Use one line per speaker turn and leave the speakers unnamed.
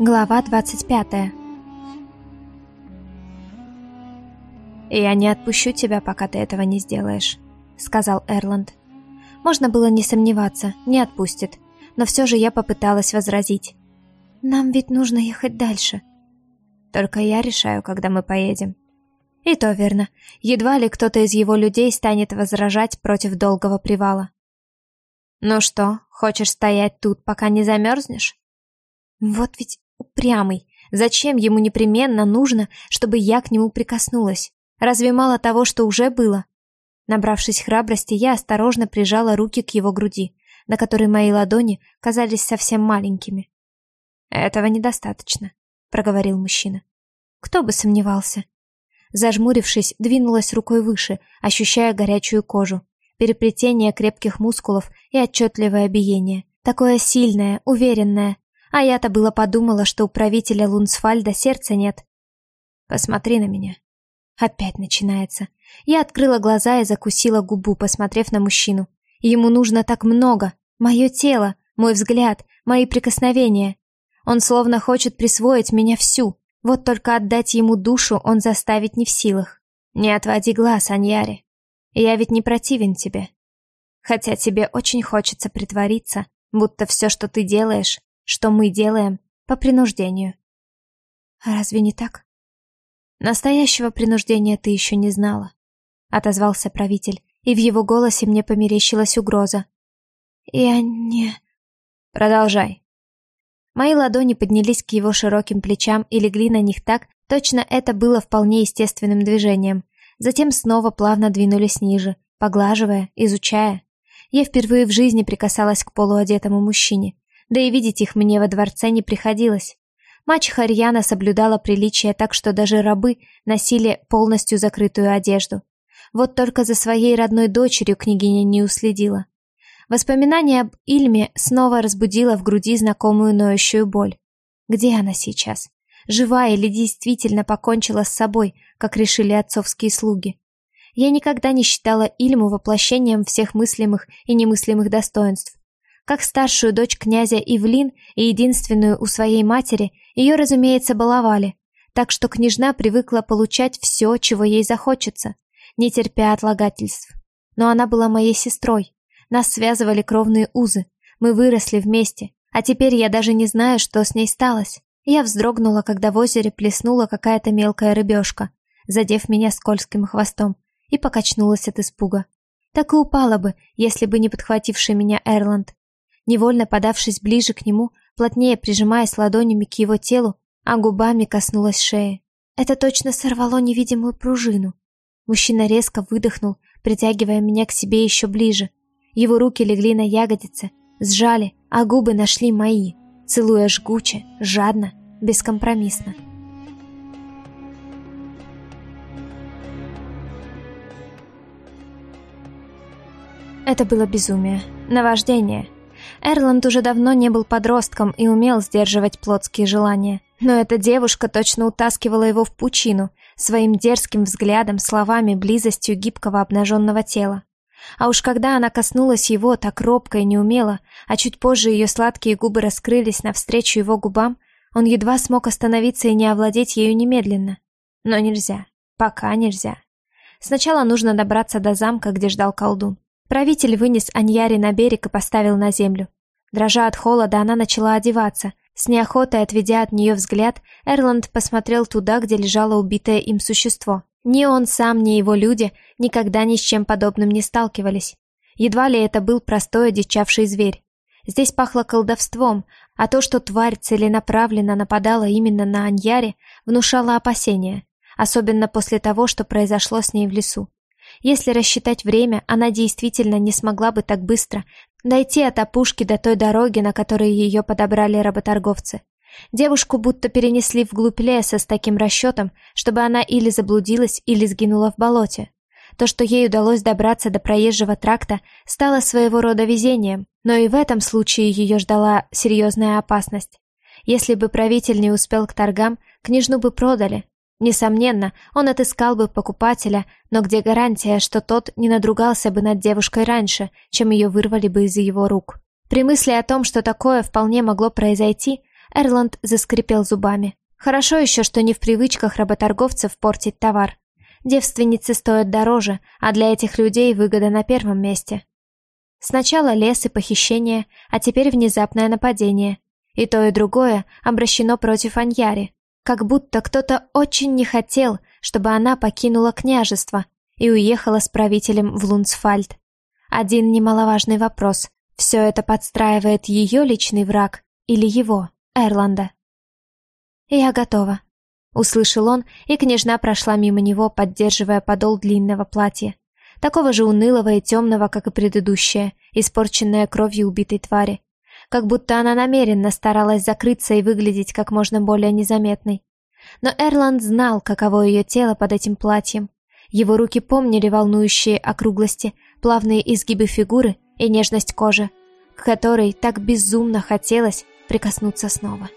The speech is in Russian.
Глава 25 «Я не отпущу тебя, пока ты этого не сделаешь», — сказал Эрланд. Можно было не сомневаться, не отпустит, но все же я попыталась возразить. «Нам ведь нужно ехать дальше». «Только я решаю, когда мы поедем». И то верно. Едва ли кто-то из его людей станет возражать против долгого привала. «Ну что, хочешь стоять тут, пока не замерзнешь?» Вот ведь упрямый. Зачем ему непременно нужно, чтобы я к нему прикоснулась? Разве мало того, что уже было? Набравшись храбрости, я осторожно прижала руки к его груди, на которой мои ладони казались совсем маленькими. «Этого недостаточно», — проговорил мужчина. «Кто бы сомневался?» Зажмурившись, двинулась рукой выше, ощущая горячую кожу, переплетение крепких мускулов и отчетливое биение. Такое сильное, уверенное, а я-то было подумала, что у правителя Лунсфальда сердца нет. Посмотри на меня. Опять начинается. Я открыла глаза и закусила губу, посмотрев на мужчину. Ему нужно так много. Мое тело, мой взгляд, мои прикосновения. Он словно хочет присвоить меня всю. Вот только отдать ему душу он заставить не в силах. Не отводи глаз, Аньяри. Я ведь не противен тебе. Хотя тебе очень хочется притвориться, будто все, что ты делаешь, что мы делаем по принуждению. А разве не так? Настоящего принуждения ты еще не знала, отозвался правитель, и в его голосе мне померещилась угроза. Я не... Продолжай. Мои ладони поднялись к его широким плечам и легли на них так, точно это было вполне естественным движением. Затем снова плавно двинулись ниже, поглаживая, изучая. Я впервые в жизни прикасалась к полуодетому мужчине, да и видеть их мне во дворце не приходилось. Мачеха Рьяна соблюдала приличие так, что даже рабы носили полностью закрытую одежду. Вот только за своей родной дочерью княгиня не уследила. Воспоминание об Ильме снова разбудило в груди знакомую ноющую боль. Где она сейчас? Жива или действительно покончила с собой, как решили отцовские слуги? Я никогда не считала Ильму воплощением всех мыслимых и немыслимых достоинств. Как старшую дочь князя Ивлин и единственную у своей матери, ее, разумеется, баловали, так что княжна привыкла получать все, чего ей захочется, не терпя отлагательств. Но она была моей сестрой. Нас связывали кровные узы. Мы выросли вместе, а теперь я даже не знаю, что с ней сталось. Я вздрогнула, когда в озере плеснула какая-то мелкая рыбешка, задев меня скользким хвостом, и покачнулась от испуга. Так и упала бы, если бы не подхвативший меня Эрланд. Невольно подавшись ближе к нему, плотнее прижимаясь ладонями к его телу, а губами коснулась шеи. Это точно сорвало невидимую пружину. Мужчина резко выдохнул, притягивая меня к себе еще ближе. Его руки легли на ягодицы, сжали, а губы нашли мои, целуя жгуче, жадно, бескомпромиссно. Это было безумие, наваждение — Эрланд уже давно не был подростком и умел сдерживать плотские желания. Но эта девушка точно утаскивала его в пучину своим дерзким взглядом, словами, близостью гибкого обнаженного тела. А уж когда она коснулась его так робко и неумело, а чуть позже ее сладкие губы раскрылись навстречу его губам, он едва смог остановиться и не овладеть ею немедленно. Но нельзя. Пока нельзя. Сначала нужно добраться до замка, где ждал колдун. Правитель вынес Аньяри на берег и поставил на землю. Дрожа от холода, она начала одеваться. С неохотой отведя от нее взгляд, Эрланд посмотрел туда, где лежало убитое им существо. Ни он сам, ни его люди никогда ни с чем подобным не сталкивались. Едва ли это был простой одичавший зверь. Здесь пахло колдовством, а то, что тварь целенаправленно нападала именно на Аньяре, внушало опасения, особенно после того, что произошло с ней в лесу. Если рассчитать время, она действительно не смогла бы так быстро дойти от опушки до той дороги, на которой ее подобрали работорговцы. Девушку будто перенесли вглубь леса с таким расчетом, чтобы она или заблудилась, или сгинула в болоте. То, что ей удалось добраться до проезжего тракта, стало своего рода везением, но и в этом случае ее ждала серьезная опасность. Если бы правитель не успел к торгам, княжну бы продали, Несомненно, он отыскал бы покупателя, но где гарантия, что тот не надругался бы над девушкой раньше, чем ее вырвали бы из его рук? При мысли о том, что такое вполне могло произойти, Эрланд заскрипел зубами. Хорошо еще, что не в привычках работорговцев портить товар. Девственницы стоят дороже, а для этих людей выгода на первом месте. Сначала лес и похищение, а теперь внезапное нападение. И то, и другое обращено против Аньяри. Как будто кто-то очень не хотел, чтобы она покинула княжество и уехала с правителем в Лунсфальд. Один немаловажный вопрос. Все это подстраивает ее личный враг или его, Эрланда? «Я готова», — услышал он, и княжна прошла мимо него, поддерживая подол длинного платья такого же унылого и темного, как и предыдущее, испорченное кровью убитой твари. Как будто она намеренно старалась закрыться и выглядеть как можно более незаметной. Но Эрланд знал, каково ее тело под этим платьем. Его руки помнили волнующие округлости, плавные изгибы фигуры и нежность кожи, к которой так безумно хотелось прикоснуться снова.